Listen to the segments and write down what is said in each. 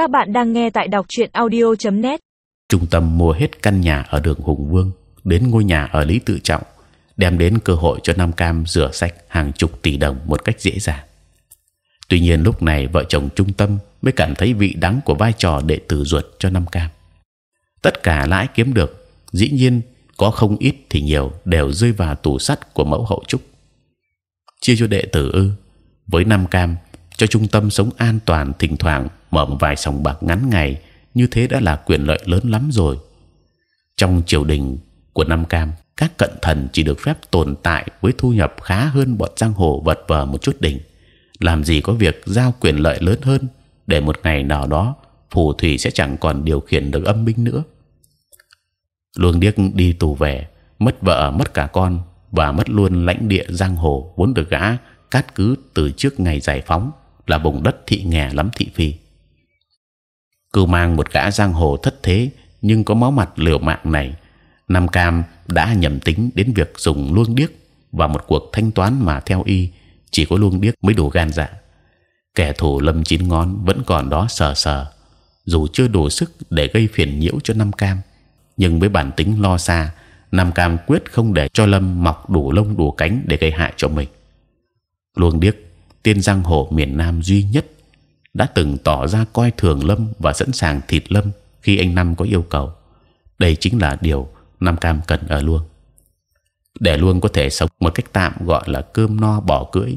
Các bạn đang nghe tại đọc truyện audio.net. Trung tâm mua hết căn nhà ở đường Hùng Vương đến ngôi nhà ở Lý Tự Trọng, đem đến cơ hội cho Nam Cam rửa sạch hàng chục tỷ đồng một cách dễ dàng. Tuy nhiên lúc này vợ chồng Trung tâm mới cảm thấy vị đắng của vai trò đệ tử ruột cho Nam Cam. Tất cả lãi kiếm được, dĩ nhiên có không ít thì nhiều đều rơi vào tủ sắt của mẫu hậu trúc. Chia cho đệ tử ư? Với Nam Cam cho trung tâm sống an toàn, thỉnh thoảng mở một vài sòng bạc ngắn ngày như thế đã là quyền lợi lớn lắm rồi. Trong triều đình của Nam Cam, các cận thần chỉ được phép tồn tại với thu nhập khá hơn bọn giang hồ vật vờ một chút đỉnh. Làm gì có việc giao quyền lợi lớn hơn để một ngày nào đó phù thủy sẽ chẳng còn điều khiển được âm binh nữa. Luông điếc đi tù về, mất vợ, mất cả con và mất luôn lãnh địa giang hồ vốn được gã cát cứ từ trước ngày giải phóng là vùng đất thị nghè lắm thị phi. Cưu mang một gã giang hồ thất thế nhưng có máu mặt liều mạng này, Nam Cam đã nhầm tính đến việc dùng luông điếc và một cuộc thanh toán mà theo y chỉ có luông điếc mới đủ gan dạ. Kẻ thù lâm chín ngón vẫn còn đó sờ sờ, dù chưa đủ sức để gây phiền nhiễu cho Nam Cam, nhưng với bản tính lo xa, Nam Cam quyết không để cho Lâm mọc đủ lông đủ cánh để gây hại cho mình. Luông điếc tiên giang hồ miền Nam duy nhất đã từng tỏ ra coi thường Lâm và sẵn sàng thịt Lâm khi anh Năm có yêu cầu. Đây chính là điều Nam Cam cần ở Luông. Để Luông có thể sống một cách tạm gọi là cơm no bỏ cưỡi,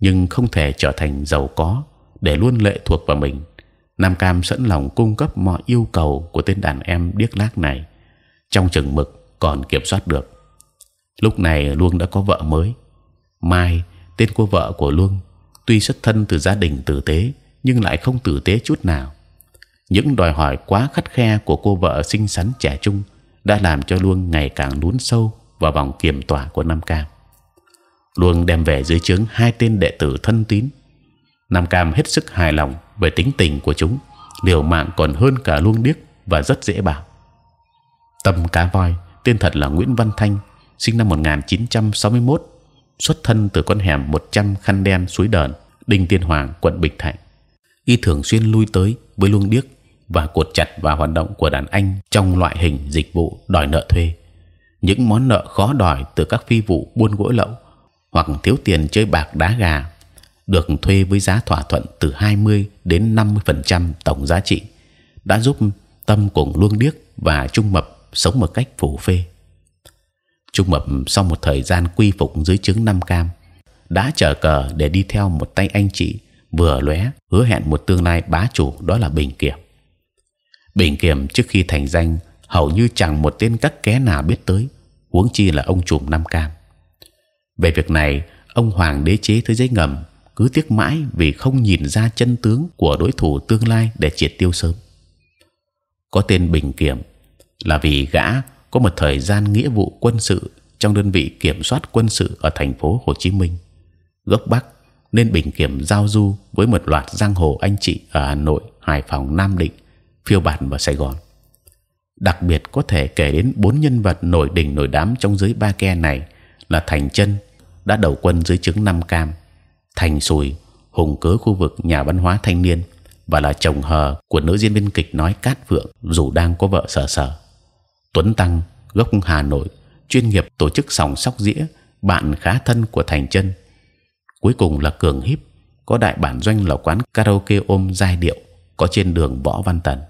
nhưng không thể trở thành giàu có để luôn lệ thuộc vào mình. Nam Cam sẵn lòng cung cấp mọi yêu cầu của tên đàn em điếc lác này trong chừng mực còn kiểm soát được. Lúc này Luông đã có vợ mới. Mai tên cô vợ của Luông tuy xuất thân từ gia đình tử tế nhưng lại không tử tế chút nào. Những đòi hỏi quá khắt khe của cô vợ xinh xắn trẻ trung đã làm cho Luông ngày càng lún sâu vào vòng kiềm tỏa của Nam Cam. Luông đem về dưới trướng hai tên đệ tử thân tín. Nam Cam hết sức hài lòng về tính tình của chúng, liều mạng còn hơn cả Luông điếc và rất dễ bảo. Tâm cá voi tên thật là Nguyễn Văn Thanh, sinh năm 1961, xuất thân từ con hẻm 100 khăn đen suối đờn, đinh tiên hoàng, quận Bình Thạnh. Y thường xuyên lui tới với luông điếc và cột chặt vào hoạt động của đàn anh trong loại hình dịch vụ đòi nợ thuê. Những món nợ khó đòi từ các phi vụ buôn gỗ lậu hoặc thiếu tiền chơi bạc đá gà được thuê với giá thỏa thuận từ 20 đến 50% tổng giá trị đã giúp tâm cùng luông điếc và trung mập sống một cách phù phê. Trung mập sau một thời gian quy phục dưới trướng Nam Cam đã chờ cờ để đi theo một tay anh chị vừa lóe hứa hẹn một tương lai bá chủ đó là Bình Kiểm. Bình Kiểm trước khi thành danh hầu như chẳng một tên các ké nào biết tới, huống chi là ông chủ Nam Cam. Về việc này, ông Hoàng đế chế thế giới ngầm cứ tiếc mãi vì không nhìn ra chân tướng của đối thủ tương lai để triệt tiêu sớm. Có tên Bình Kiểm là vì gã có một thời gian nghĩa vụ quân sự trong đơn vị kiểm soát quân sự ở thành phố Hồ Chí Minh, gốc Bắc, nên Bình Kiểm giao du với một loạt giang hồ anh chị ở Hà Nội, Hải Phòng, Nam Định, phiêu bản và Sài Gòn. Đặc biệt có thể kể đến bốn nhân vật nổi đỉnh nổi đám trong giới ba ke này là Thành Chân đã đầu quân dưới trướng Nam Cam, Thành Sùi hùng cớ khu vực nhà văn hóa thanh niên và là chồng hờ của nữ diễn viên kịch nói Cát Phượng dù đang có vợ sở sở. Tuấn Tăng gốc Hà Nội chuyên nghiệp tổ chức sòng sóc dĩa bạn khá thân của Thành Chân cuối cùng là Cường Hiếp, có đại bản doanh là quán karaoke ôm giai điệu, có trên đường Võ Văn Tần.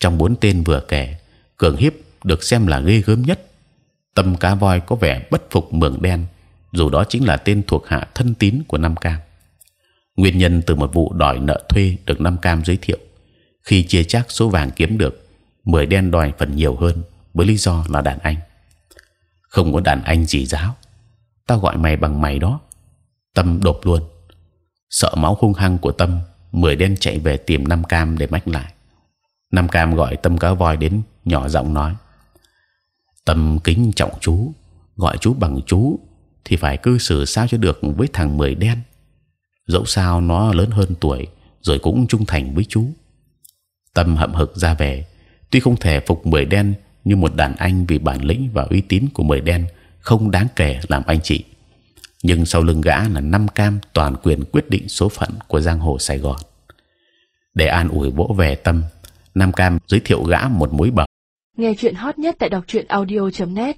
Trong bốn tên vừa kể, Cường Hiếp được xem là ghê gớm nhất. Tâm cá voi có vẻ bất phục mường đen, dù đó chính là tên thuộc hạ thân tín của Nam Cam. Nguyên nhân từ một vụ đòi nợ thuê được Nam Cam giới thiệu. Khi chia chác số vàng kiếm được, mười đen đòi phần nhiều hơn, với lý do là đàn anh. Không có đàn anh gì giáo. Tao gọi mày bằng mày đó tâm đột luôn. Sợ máu hung hăng của tâm, mười đen chạy về tìm năm cam để mách lại. Năm cam gọi tâm cá voi đến, nhỏ giọng nói. Tâm kính trọng chú, gọi chú bằng chú, thì phải cư xử sao cho được với thằng mười đen? Dẫu sao nó lớn hơn tuổi, rồi cũng trung thành với chú. Tâm hậm hực ra về, tuy không thể phục mười đen như một đàn anh vì bản lĩnh và uy tín của mười đen không đáng kể làm anh chị nhưng sau lưng gã là năm cam toàn quyền quyết định số phận của giang hồ Sài Gòn. Để an ủi vỗ về tâm nam cam giới thiệu gã một mối bờ nghe chuyện hot nhất tại đọc truyện audio .net.